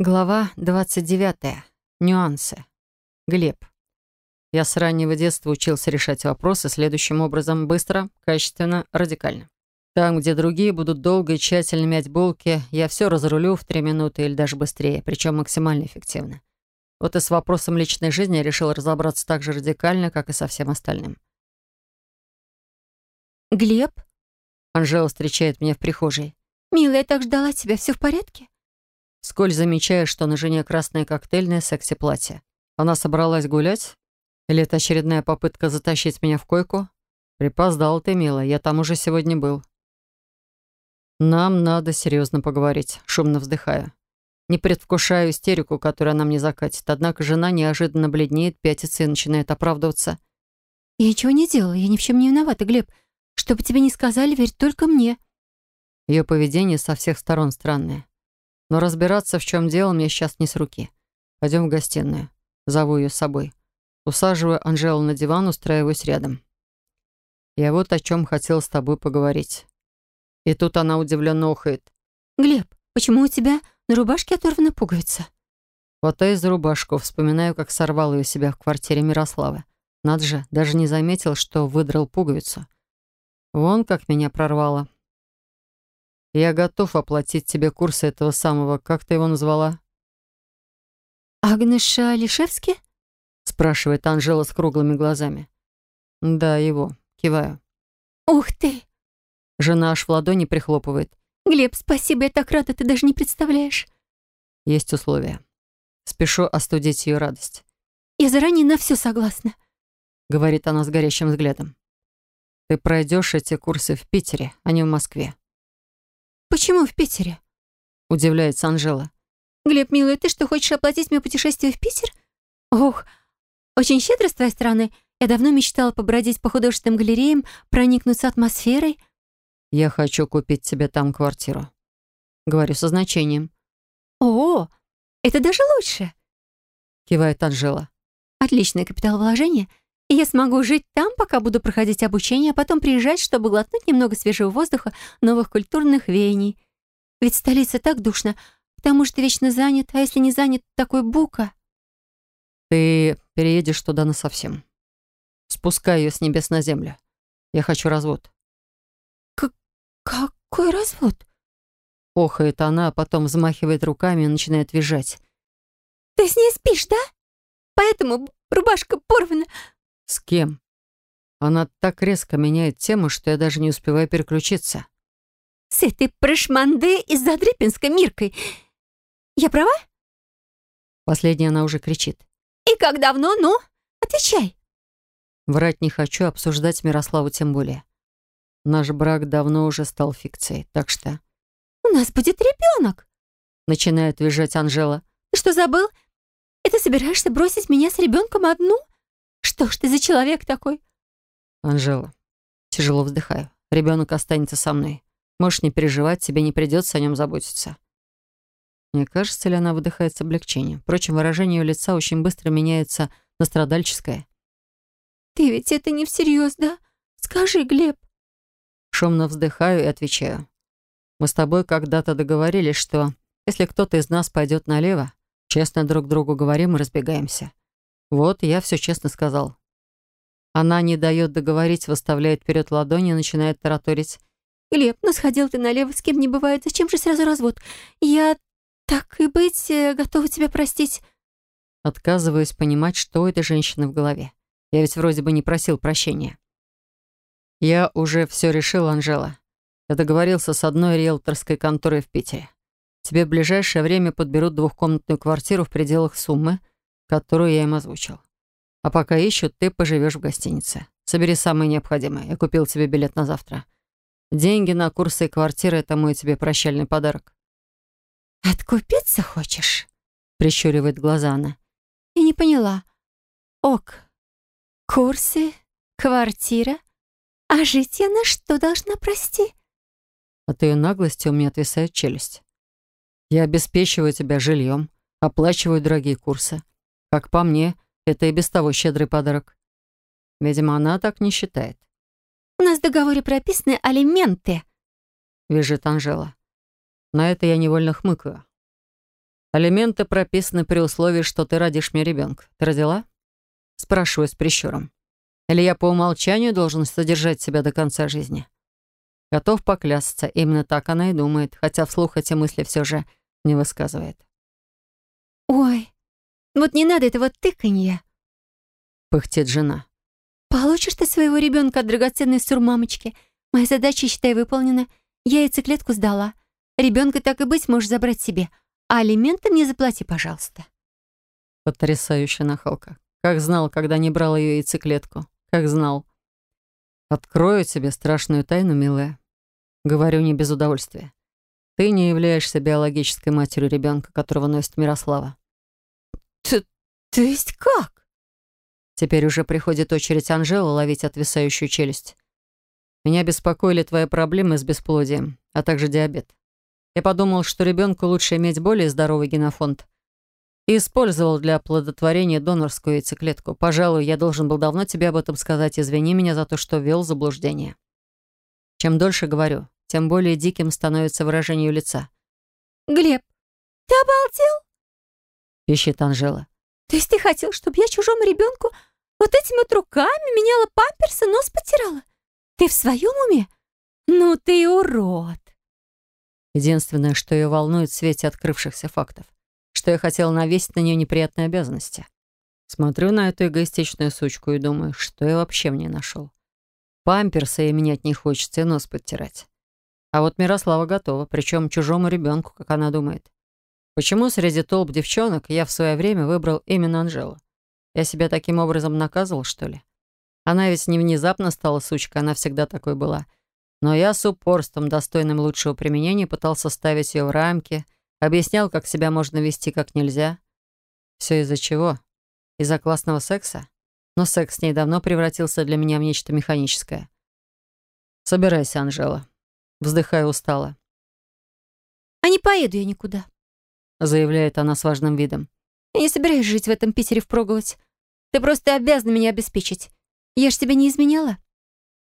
Глава 29. Нюансы. Глеб. Я с раннего детства учился решать вопросы следующим образом быстро, качественно, радикально. Там, где другие будут долго и тщательно мять булки, я все разрулю в три минуты или даже быстрее, причем максимально эффективно. Вот и с вопросом личной жизни я решил разобраться так же радикально, как и со всем остальным. «Глеб?» Анжела встречает меня в прихожей. «Милая, я так ждала тебя. Все в порядке?» Сколь замечаю, что на жене красное коктейльное секси-платье. Она собралась гулять? Или это очередная попытка затащить меня в койку? Припоздал ты, милая, я там уже сегодня был. Нам надо серьезно поговорить, шумно вздыхаю. Не предвкушаю истерику, которую она мне закатит, однако жена неожиданно бледнеет, пятится и начинает оправдываться. «Я ничего не делала, я ни в чем не виновата, Глеб. Что бы тебе ни сказали, верь только мне». Ее поведение со всех сторон странное. Но разбираться, в чем дело, мне сейчас не с руки. Пойдем в гостиную. Зову ее с собой. Усаживаю Анжелу на диван, устраиваюсь рядом. Я вот о чем хотел с тобой поговорить. И тут она удивленно охает. «Глеб, почему у тебя на рубашке оторвана пуговица?» Хватаю за рубашку, вспоминаю, как сорвал ее себя в квартире Мирославы. Над же, даже не заметил, что выдрал пуговицу. Вон как меня прорвало. Я готов оплатить тебе курсы этого самого, как ты его назвала?» «Агнеша Лишевски?» спрашивает Анжела с круглыми глазами. «Да, его. Киваю». «Ух ты!» Жена аж в ладони прихлопывает. «Глеб, спасибо, я так рада, ты даже не представляешь». Есть условия. Спешу остудить ее радость. «Я заранее на все согласна», — говорит она с горящим взглядом. «Ты пройдешь эти курсы в Питере, а не в Москве. «Почему в Питере?» — удивляется Анжела. «Глеб, милый, ты что, хочешь оплатить мне путешествие в Питер? Ох, очень щедро с твоей стороны. Я давно мечтала побродить по художественным галереям, проникнуться атмосферой». «Я хочу купить тебе там квартиру», — говорю со значением. «О, это даже лучше», — кивает Анжела. «Отличное капиталовложение. И я смогу жить там, пока буду проходить обучение, а потом приезжать, чтобы глотнуть немного свежего воздуха, новых культурных веяний. Ведь столица так душно, к тому же ты вечно занят, а если не занят, такой бука. Ты переедешь туда насовсем. Спускай ее с небес на землю. Я хочу развод. К какой развод? Охает она, а потом взмахивает руками и начинает визжать. Ты с ней спишь, да? Поэтому рубашка порвана. «С кем?» Она так резко меняет тему, что я даже не успеваю переключиться. «С этой прошманды из Задрипинска Миркой. Я права?» Последняя она уже кричит. «И как давно? Ну, отвечай!» Врать не хочу, обсуждать Мирославу тем более. Наш брак давно уже стал фикцией, так что... «У нас будет ребенок!» Начинает визжать Анжела. «Ты что, забыл? И ты собираешься бросить меня с ребенком одну?» Что ж ты за человек такой? Анжела, тяжело вздыхаю. Ребенок останется со мной. Можешь не переживать, тебе не придется о нем заботиться. Мне кажется ли, она выдыхает с облегчением. Впрочем, выражение ее лица очень быстро меняется на страдальческое. «Ты ведь это не всерьез, да? Скажи, Глеб». Шумно вздыхаю и отвечаю. Мы с тобой когда-то договорились, что если кто-то из нас пойдет налево, честно друг другу говорим и разбегаемся. Вот, я все честно сказал. Она не дает договорить, выставляет вперед ладони и начинает тараторить. «Глеб, ну сходил ты налево, с кем не бывает. Зачем же сразу развод? Я, так и быть, э, готова тебя простить». Отказываюсь понимать, что у этой женщины в голове. Я ведь вроде бы не просил прощения. Я уже все решил, Анжела. Я договорился с одной риэлторской конторой в Питере. Тебе в ближайшее время подберут двухкомнатную квартиру в пределах суммы, которую я им озвучил. А пока ищут, ты поживешь в гостинице. Собери самое необходимое. Я купил тебе билет на завтра. Деньги на курсы и квартиры — это мой тебе прощальный подарок. «Откупиться хочешь?» — прищуривает глаза она. «Я не поняла. Ок. Курсы, квартира. А жить я на что должна, прости?» От ее наглости у меня отвисает челюсть. Я обеспечиваю тебя жильем, оплачиваю дорогие курсы. Как по мне, это и без того щедрый подарок. Видимо, она так не считает. «У нас в договоре прописаны алименты», — вяжет Анжела. На это я невольно хмыкаю. Алименты прописаны при условии, что ты родишь мне ребенка. Ты родила? Спрашиваю с прищуром. Или я по умолчанию должен содержать себя до конца жизни? Готов поклясться, именно так она и думает, хотя вслух эти мысли все же не высказывает. «Ой, вот не надо этого тыканья», — пыхтит жена. «Получишь ты своего ребенка от драгоценной сурмамочки. Моя задача, считай, выполнена. Я яйцеклетку сдала. Ребенка так и быть можешь забрать себе. А алименты мне заплати, пожалуйста». Потрясающая нахалка. Как знал, когда не брал ее яйцеклетку. Как знал. Открою тебе страшную тайну, милая. Говорю не без удовольствия. Ты не являешься биологической матерью ребенка, которого носит Мирослава. То есть как? Теперь уже приходит очередь Анжелы ловить отвисающую челюсть. Меня беспокоили твои проблемы с бесплодием, а также диабет. Я подумал, что ребенку лучше иметь более здоровый генофонд — и использовал для оплодотворения донорскую яйцеклетку. Пожалуй, я должен был давно тебе об этом сказать. Извини меня за то, что ввел заблуждение. Чем дольше говорю, тем более диким становится выражение лица. «Глеб, ты обалдел?» — пищит Анжела. «То есть ты хотел, чтобы я чужому ребенку вот этими вот руками меняла памперсы, нос потирала? Ты в своем уме? Ну ты урод!» Единственное, что ее волнует в свете открывшихся фактов что я хотел навесить на нее неприятные обязанности. Смотрю на эту эгоистичную сучку и думаю, что я вообще в ней нашел. Памперсы ей менять не хочется и нос подтирать. А вот Мирослава готова, причем чужому ребенку, как она думает. Почему среди толп девчонок я в свое время выбрал именно Анжелу? Я себя таким образом наказывал, что ли? Она ведь не внезапно стала сучкой, она всегда такой была. Но я с упорством, достойным лучшего применения, пытался ставить ее в рамки — Объяснял, как себя можно вести, как нельзя. Все из-за чего? Из-за классного секса? Но секс с ней давно превратился для меня в нечто механическое. «Собирайся, Анжела». Вздыхаю устало. «А не поеду я никуда», — заявляет она с важным видом. «Я не собираюсь жить в этом Питере впроголодь. Ты просто обязана меня обеспечить. Я ж тебе не изменяла».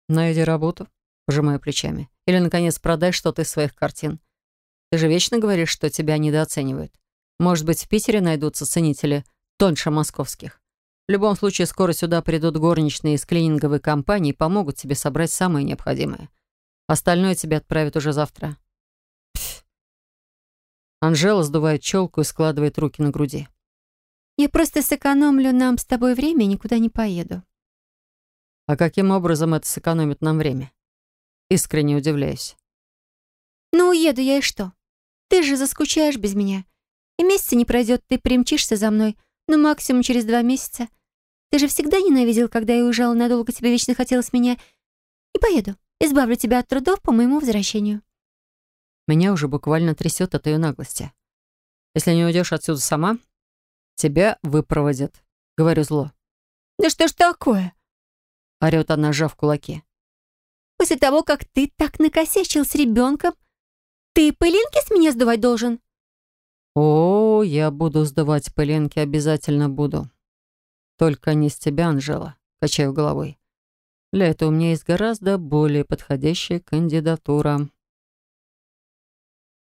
«Найди работу», — пожимаю плечами. «Или, наконец, продай что-то из своих картин. Ты же вечно говоришь, что тебя недооценивают. Может быть, в Питере найдутся ценители тоньше московских. В любом случае, скоро сюда придут горничные из клининговой компании и помогут тебе собрать самое необходимое. Остальное тебе отправят уже завтра. Анжела сдувает челку и складывает руки на груди. «Я просто сэкономлю нам с тобой время и никуда не поеду». «А каким образом это сэкономит нам время?» Искренне удивляюсь. «Ну, уеду я и что? Ты же заскучаешь без меня. И месяца не пройдет, ты примчишься за мной, ну, максимум через два месяца. Ты же всегда ненавидел, когда я уезжала надолго, тебе вечно хотелось меня. И поеду, избавлю тебя от трудов по моему возвращению». Меня уже буквально трясет от ее наглости. «Если не уйдешь отсюда сама, тебя выпроводят», — говорю зло. «Да что ж такое?» — орёт она, сжав кулаки. «После того, как ты так накосячил с ребенком, ты пылинки с меня сдувать должен?» «О, я буду сдувать пылинки, обязательно буду. Только не с тебя, Анжела», — качаю головой. «Для этого у меня есть гораздо более подходящая кандидатура».